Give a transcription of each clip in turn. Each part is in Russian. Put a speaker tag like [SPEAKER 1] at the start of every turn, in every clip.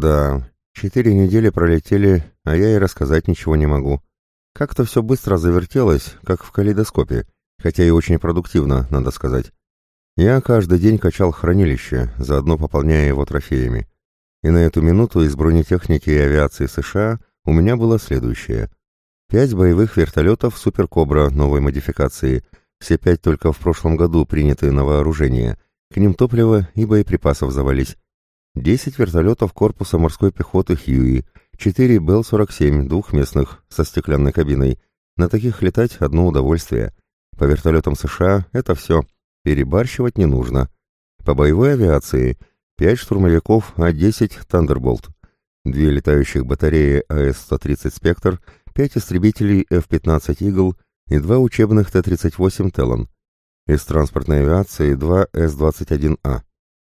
[SPEAKER 1] Да, четыре недели пролетели, а я и рассказать ничего не могу. Как-то все быстро завертелось, как в калейдоскопе, хотя и очень продуктивно, надо сказать. Я каждый день качал хранилище, заодно пополняя его трофеями. И на эту минуту из бронетехники и авиации США у меня было следующее. Пять боевых вертолетов «Супер Кобра» новой модификации, все пять только в прошлом году приняты на вооружение, к ним топливо и боеприпасов завались. Десять вертолетов корпуса морской пехоты «Хьюи», четыре Белл-47 двухместных со стеклянной кабиной. На таких летать одно удовольствие. По вертолетам США это все. Перебарщивать не нужно. По боевой авиации пять штурмовиков А-10 «Тандерболт», две летающих батареи АС-130 «Спектр», пять истребителей F-15 «Игл» и два учебных Т-38 «Теллон». Из транспортной авиации два С-21А.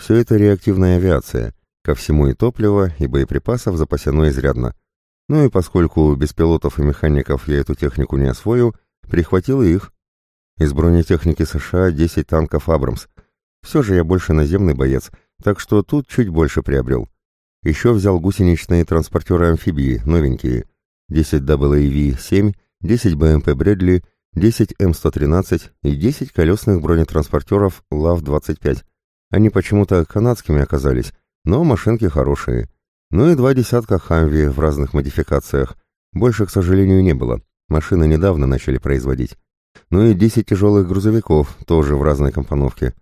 [SPEAKER 1] Все это реактивная авиация. Ко всему и топливо, и боеприпасов запасено изрядно. Ну и поскольку без пилотов и механиков я эту технику не освою, прихватил их. Из бронетехники США 10 танков «Абрамс». Все же я больше наземный боец, так что тут чуть больше приобрел. Еще взял гусеничные транспортеры-амфибии, новенькие. 10 WAV-7, 10 БМП «Брэдли», 10 М113 и 10 колесных бронетранспортеров ЛАВ-25. Они почему-то канадскими оказались, но машинки хорошие. Ну и два десятка «Хамви» в разных модификациях. Больше, к сожалению, не было. Машины недавно начали производить. Ну и 10 тяжелых грузовиков, тоже в разной компоновке.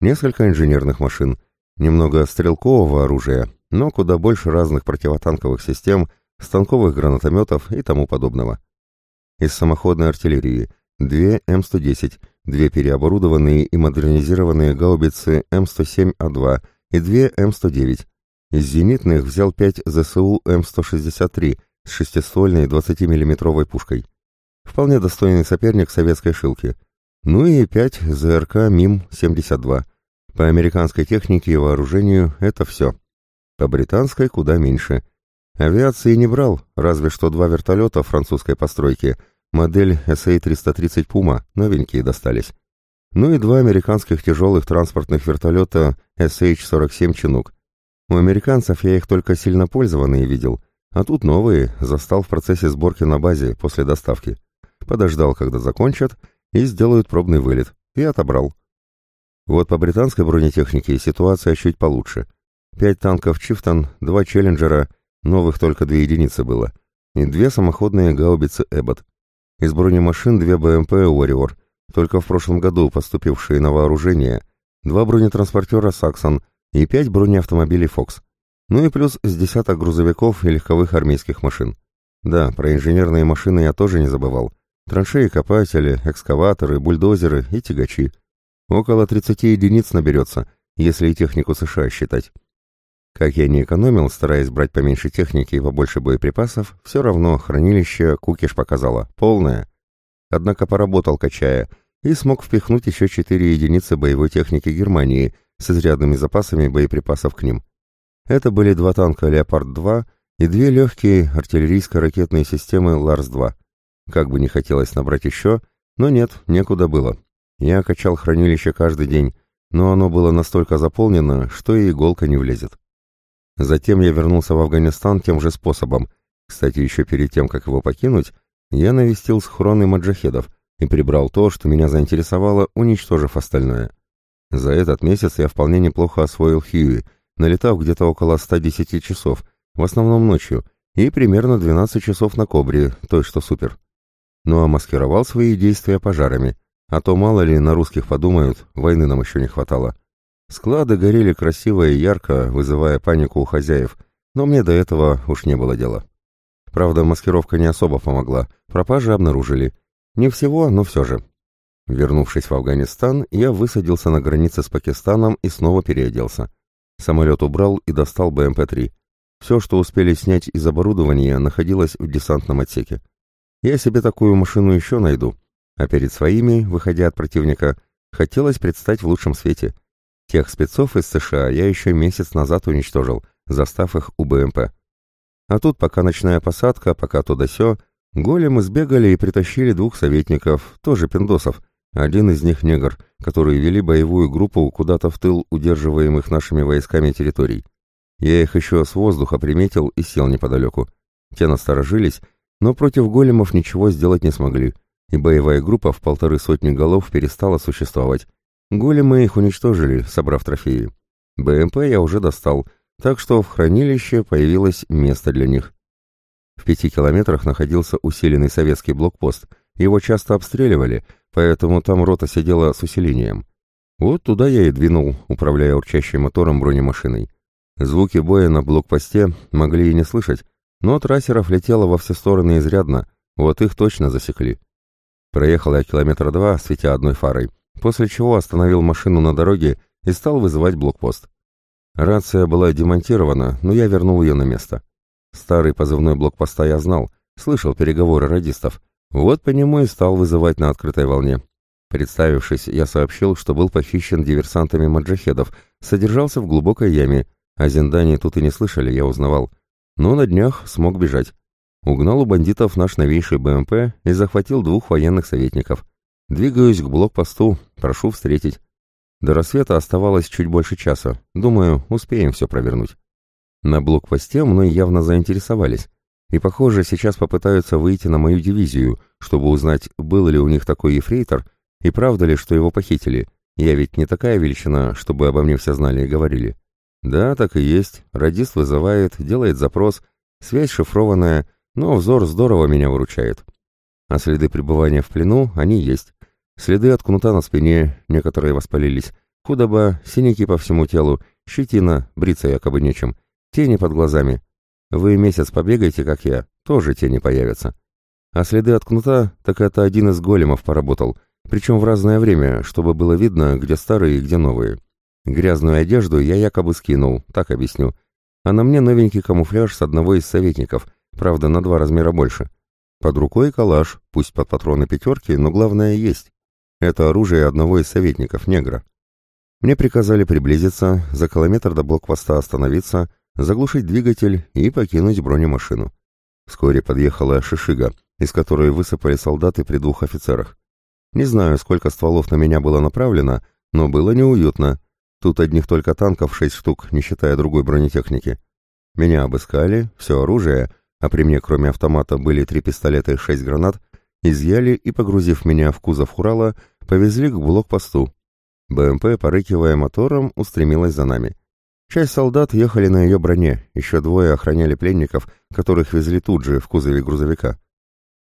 [SPEAKER 1] Несколько инженерных машин. Немного стрелкового оружия, но куда больше разных противотанковых систем, станковых гранатометов и тому подобного из самоходной артиллерии, две М-110, две переоборудованные и модернизированные гаубицы М-107А2 и две М-109. Из зенитных взял пять ЗСУ М-163 с шестиствольной 20-миллиметровой пушкой. Вполне достойный соперник советской «Шилки». Ну и пять ЗРК МИМ-72. По американской технике и вооружению это все. По британской куда меньше. Авиации не брал, разве что два вертолета французской постройки – Модель SA-330 Puma, новенькие достались. Ну и два американских тяжелых транспортных вертолета SH-47 Chinook. У американцев я их только сильно пользованные видел, а тут новые, застал в процессе сборки на базе после доставки. Подождал, когда закончат, и сделают пробный вылет, и отобрал. Вот по британской бронетехнике ситуация чуть получше. Пять танков Чифтон, два Челленджера, новых только две единицы было, и две самоходные гаубицы Эббот. Из бронемашин две БМП «Уорриор», только в прошлом году поступившие на вооружение, два бронетранспортера «Саксон» и пять бронеавтомобилей «Фокс». Ну и плюс с десяток грузовиков и легковых армейских машин. Да, про инженерные машины я тоже не забывал. Траншеи-копатели, экскаваторы, бульдозеры и тягачи. Около 30 единиц наберется, если технику США считать. Как я не экономил, стараясь брать поменьше техники и побольше боеприпасов, все равно хранилище Кукиш показало, полное. Однако поработал качая и смог впихнуть еще четыре единицы боевой техники Германии с изрядными запасами боеприпасов к ним. Это были два танка «Леопард-2» и две легкие артиллерийско-ракетные системы «Ларс-2». Как бы не хотелось набрать еще, но нет, некуда было. Я качал хранилище каждый день, но оно было настолько заполнено, что и иголка не влезет. Затем я вернулся в Афганистан тем же способом. Кстати, еще перед тем, как его покинуть, я навестил схроны маджахедов и прибрал то, что меня заинтересовало, уничтожив остальное. За этот месяц я вполне неплохо освоил Хьюи, налетав где-то около 110 часов, в основном ночью, и примерно 12 часов на Кобре, той, что супер. Ну а маскировал свои действия пожарами, а то мало ли на русских подумают, войны нам еще не хватало. Склады горели красиво и ярко, вызывая панику у хозяев, но мне до этого уж не было дела. Правда, маскировка не особо помогла, пропажи обнаружили. Не всего, но все же. Вернувшись в Афганистан, я высадился на границе с Пакистаном и снова переоделся. Самолет убрал и достал БМП-3. Все, что успели снять из оборудования, находилось в десантном отсеке. Я себе такую машину еще найду, а перед своими, выходя от противника, хотелось предстать в лучшем свете. Тех спецов из США я еще месяц назад уничтожил, застав их у БМП. А тут, пока ночная посадка, пока то да сё, големы сбегали и притащили двух советников, тоже пиндосов, один из них негр, которые вели боевую группу куда-то в тыл удерживаемых нашими войсками территорий. Я их еще с воздуха приметил и сел неподалеку. Те насторожились, но против големов ничего сделать не смогли, и боевая группа в полторы сотни голов перестала существовать. Големы их уничтожили, собрав трофеи. БМП я уже достал, так что в хранилище появилось место для них. В пяти километрах находился усиленный советский блокпост. Его часто обстреливали, поэтому там рота сидела с усилением. Вот туда я и двинул, управляя урчащим мотором бронемашиной. Звуки боя на блокпосте могли и не слышать, но трассеров летело во все стороны изрядно, вот их точно засекли. Проехал я километра два, светя одной фарой, после чего остановил машину на дороге и стал вызывать блокпост. Рация была демонтирована, но я вернул ее на место. Старый позывной блокпоста я знал, слышал переговоры радистов. Вот по нему и стал вызывать на открытой волне. Представившись, я сообщил, что был похищен диверсантами маджахедов, содержался в глубокой яме, о Зиндане тут и не слышали, я узнавал. Но на днях смог бежать. Угнал у бандитов наш новейший БМП и захватил двух военных советников. Двигаюсь к блокпосту, прошу встретить. До рассвета оставалось чуть больше часа. Думаю, успеем все провернуть. На блокпосте мной явно заинтересовались. И, похоже, сейчас попытаются выйти на мою дивизию, чтобы узнать, был ли у них такой ефрейтор, и правда ли, что его похитили. Я ведь не такая величина, чтобы обо мне все знали и говорили. Да, так и есть. Радист вызывает, делает запрос. Связь шифрованная, но взор здорово меня выручает. А следы пребывания в плену, они есть. Следы от кнута на спине, некоторые воспалились. Худоба, синяки по всему телу, щетина, бриться якобы нечем. Тени под глазами. Вы месяц побегайте, как я, тоже тени появятся. А следы от кнута, так это один из големов поработал, причем в разное время, чтобы было видно, где старые и где новые. Грязную одежду я якобы скинул, так объясню. А на мне новенький камуфляж с одного из советников, правда, на два размера больше. Под рукой калаш, пусть под патроны пятерки, но главное есть. Это оружие одного из советников, негра. Мне приказали приблизиться, за километр до блокпоста остановиться, заглушить двигатель и покинуть бронемашину. Вскоре подъехала шишига, из которой высыпали солдаты при двух офицерах. Не знаю, сколько стволов на меня было направлено, но было неуютно. Тут одних только танков шесть штук, не считая другой бронетехники. Меня обыскали, все оружие, а при мне кроме автомата были три пистолета и шесть гранат, изъяли и, погрузив меня в кузов Урала, повезли к блокпосту. БМП, порыкивая мотором, устремилась за нами. Часть солдат ехали на ее броне, еще двое охраняли пленников, которых везли тут же в кузове грузовика.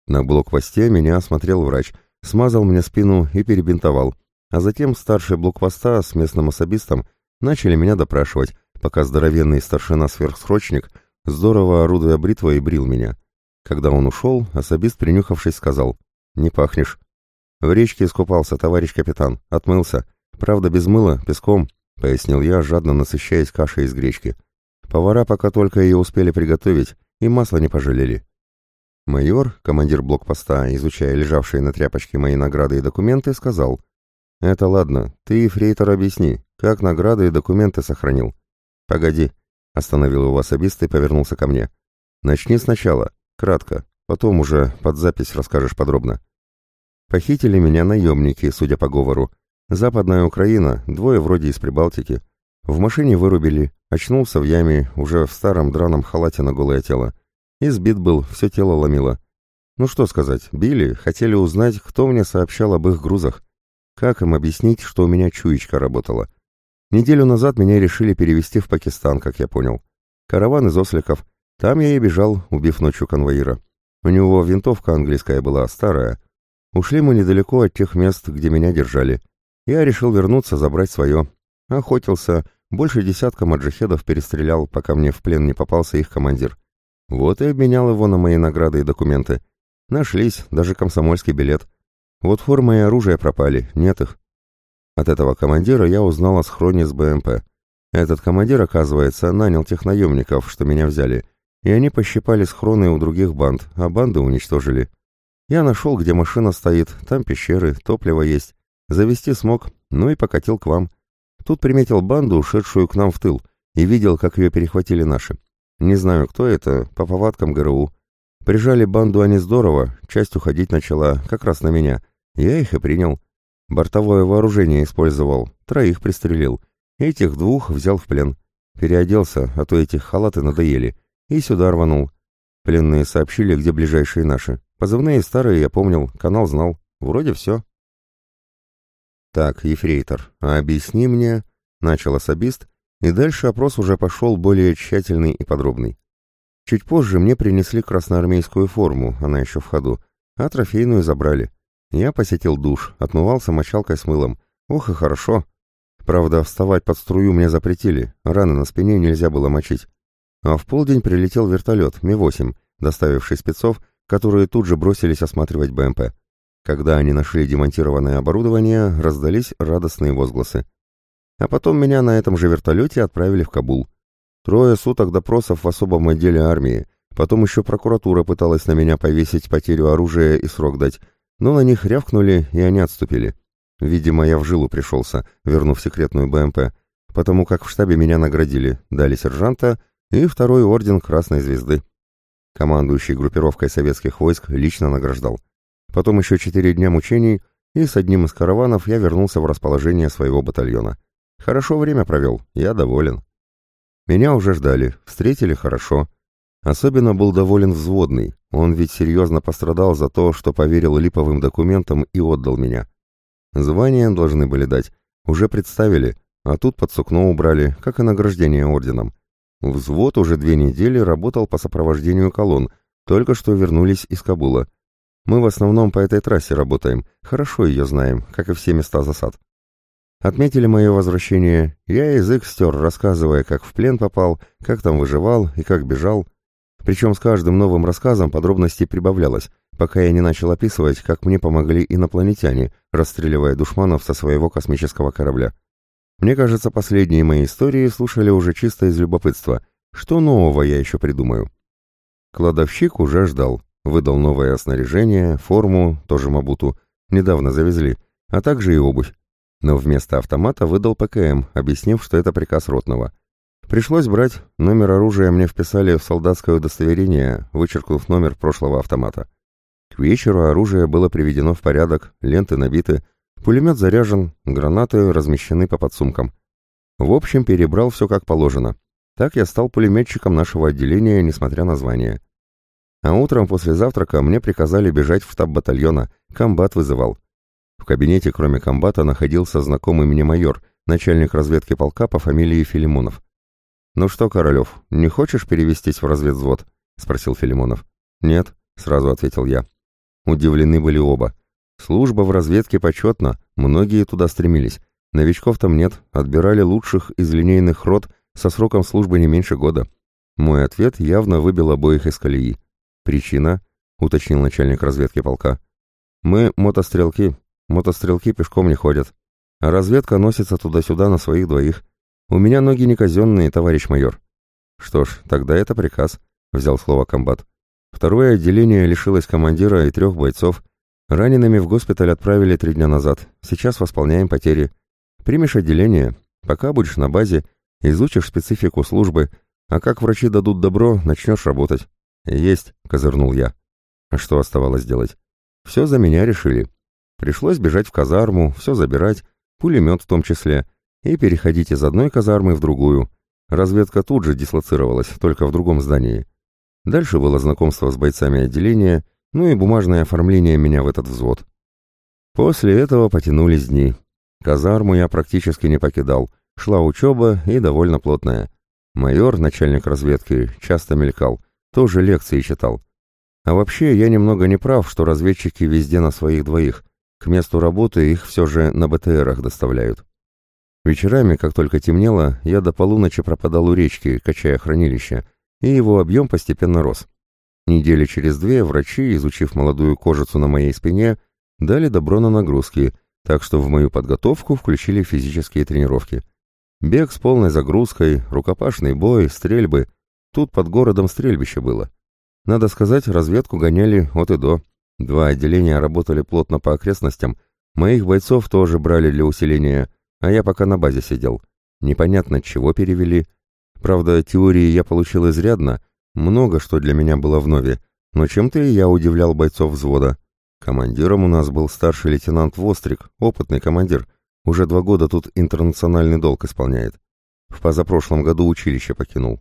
[SPEAKER 1] На блокпосте меня осмотрел врач, смазал мне спину и перебинтовал, а затем старший блокпоста с местным особистом начали меня допрашивать, пока здоровенный старшина-сверхсрочник, здорово орудуя бритвой, брил меня. Когда он ушел, особист, принюхавшись, сказал «Не пахнешь». «В речке искупался, товарищ капитан, отмылся. Правда, без мыла, песком», — пояснил я, жадно насыщаясь кашей из гречки. Повара пока только ее успели приготовить, и масла не пожалели. Майор, командир блокпоста, изучая лежавшие на тряпочке мои награды и документы, сказал — «Это ладно. Ты, Фрейтор, объясни, как награды и документы сохранил?» «Погоди», — остановил его особист и повернулся ко мне. «Начни сначала, кратко, потом уже под запись расскажешь подробно». Похитили меня наемники, судя по говору. Западная Украина, двое вроде из Прибалтики. В машине вырубили, очнулся в яме, уже в старом драном халате на голое тело. Избит был, все тело ломило. Ну что сказать, били, хотели узнать, кто мне сообщал об их грузах. Как им объяснить, что у меня чуечка работала? Неделю назад меня решили перевести в Пакистан, как я понял. Караван из осликов. Там я и бежал, убив ночью конвоира. У него винтовка английская была, старая. Ушли мы недалеко от тех мест, где меня держали. Я решил вернуться, забрать свое. Охотился, больше десятка маджахедов перестрелял, пока мне в плен не попался их командир. Вот и обменял его на мои награды и документы. Нашлись, даже комсомольский билет — вот форма и оружие пропали, нет их. От этого командира я узнал о схроне с БМП. Этот командир, оказывается, нанял тех наемников, что меня взяли, и они пощипали схроны у других банд, а банды уничтожили. Я нашел, где машина стоит, там пещеры, топливо есть. Завести смог, ну и покатил к вам. Тут приметил банду, ушедшую к нам в тыл, и видел, как ее перехватили наши. Не знаю, кто это, по повадкам ГРУ. Прижали банду они здорово, часть уходить начала, как раз на меня, я их и принял. Бортовое вооружение использовал, троих пристрелил. Этих двух взял в плен. Переоделся, а то эти халаты надоели. И сюда рванул. Пленные сообщили, где ближайшие наши. Позывные старые я помнил, канал знал. Вроде все. Так, ефрейтор, а объясни мне... Начал особист, и дальше опрос уже пошел более тщательный и подробный. Чуть позже мне принесли красноармейскую форму, она еще в ходу, а трофейную забрали. Я посетил душ, отмывался мочалкой с мылом. Ох и хорошо. Правда, вставать под струю мне запретили, раны на спине нельзя было мочить. А в полдень прилетел вертолет Ми-8, доставивший спецов, которые тут же бросились осматривать БМП. Когда они нашли демонтированное оборудование, раздались радостные возгласы. А потом меня на этом же вертолете отправили в Кабул. Трое суток допросов в особом отделе армии. Потом еще прокуратура пыталась на меня повесить потерю оружия и срок дать, но на них рявкнули, и они отступили. Видимо, я в жилу пришелся, вернув секретную БМП, потому как в штабе меня наградили, дали сержанта и второй орден Красной Звезды. Командующий группировкой советских войск лично награждал. Потом еще четыре дня мучений, и с одним из караванов я вернулся в расположение своего батальона. Хорошо время провел, я доволен. Меня уже ждали, встретили хорошо. Особенно был доволен взводный, он ведь серьезно пострадал за то, что поверил липовым документам и отдал меня. Звания должны были дать, уже представили, а тут под сукно убрали, как и награждение орденом. Взвод уже две недели работал по сопровождению колонн, только что вернулись из Кабула. Мы в основном по этой трассе работаем, хорошо ее знаем, как и все места засад. Отметили мое возвращение, я язык стер, рассказывая, как в плен попал, как там выживал и как бежал. Причем с каждым новым рассказом подробностей прибавлялось, пока я не начал описывать, как мне помогли инопланетяне, расстреливая душманов со своего космического корабля. Мне кажется, последние мои истории слушали уже чисто из любопытства. Что нового я еще придумаю? Кладовщик уже ждал. Выдал новое снаряжение, форму, тоже Мабуту, недавно завезли, а также и обувь но вместо автомата выдал ПКМ, объяснив, что это приказ ротного. Пришлось брать, номер оружия мне вписали в солдатское удостоверение, вычеркнув номер прошлого автомата. К вечеру оружие было приведено в порядок, ленты набиты, пулемет заряжен, гранаты размещены по подсумкам. В общем, перебрал все как положено. Так я стал пулеметчиком нашего отделения, несмотря на звание. А утром после завтрака мне приказали бежать в штаб батальона, комбат вызывал. В кабинете, кроме комбата, находился знакомый мне майор, начальник разведки полка по фамилии Филимонов. «Ну что, Королев, не хочешь перевестись в разведвзвод?» — спросил Филимонов. «Нет», — сразу ответил я. Удивлены были оба. Служба в разведке почетна, многие туда стремились. Новичков там нет, отбирали лучших из линейных рот со сроком службы не меньше года. Мой ответ явно выбил обоих из колеи. «Причина?» — уточнил начальник разведки полка. «Мы мотострелки, Мотострелки пешком не ходят. А разведка носится туда-сюда на своих двоих. У меня ноги не казенные, товарищ майор. Что ж, тогда это приказ, взял слово комбат. Второе отделение лишилось командира и трех бойцов. Ранеными в госпиталь отправили три дня назад. Сейчас восполняем потери. Примешь отделение. Пока будешь на базе, изучишь специфику службы, а как врачи дадут добро, начнешь работать. Есть, козырнул я. А что оставалось делать? Все за меня решили. Пришлось бежать в казарму, все забирать, пулемет в том числе, и переходить из одной казармы в другую. Разведка тут же дислоцировалась, только в другом здании. Дальше было знакомство с бойцами отделения, ну и бумажное оформление меня в этот взвод. После этого потянулись дни. Казарму я практически не покидал, шла учеба и довольно плотная. Майор, начальник разведки, часто мелькал, тоже лекции читал. А вообще я немного не прав, что разведчики везде на своих двоих. К месту работы их все же на БТРах доставляют. Вечерами, как только темнело, я до полуночи пропадал у речки, качая хранилище, и его объем постепенно рос. Недели через две врачи, изучив молодую кожицу на моей спине, дали добро на нагрузки, так что в мою подготовку включили физические тренировки. Бег с полной загрузкой, рукопашный бой, стрельбы. Тут под городом стрельбище было. Надо сказать, разведку гоняли от и до. Два отделения работали плотно по окрестностям, моих бойцов тоже брали для усиления, а я пока на базе сидел. Непонятно, чего перевели. Правда, теории я получил изрядно, много что для меня было вновь, но чем-то и я удивлял бойцов взвода. Командиром у нас был старший лейтенант Вострик, опытный командир, уже два года тут интернациональный долг исполняет. В позапрошлом году училище покинул.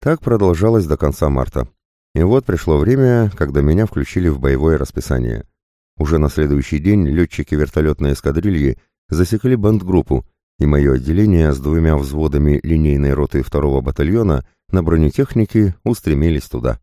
[SPEAKER 1] Так продолжалось до конца марта. И вот пришло время, когда меня включили в боевое расписание. Уже на следующий день летчики вертолетной эскадрильи засекли бандгруппу, и мое отделение с двумя взводами линейной роты второго батальона на бронетехнике устремились туда.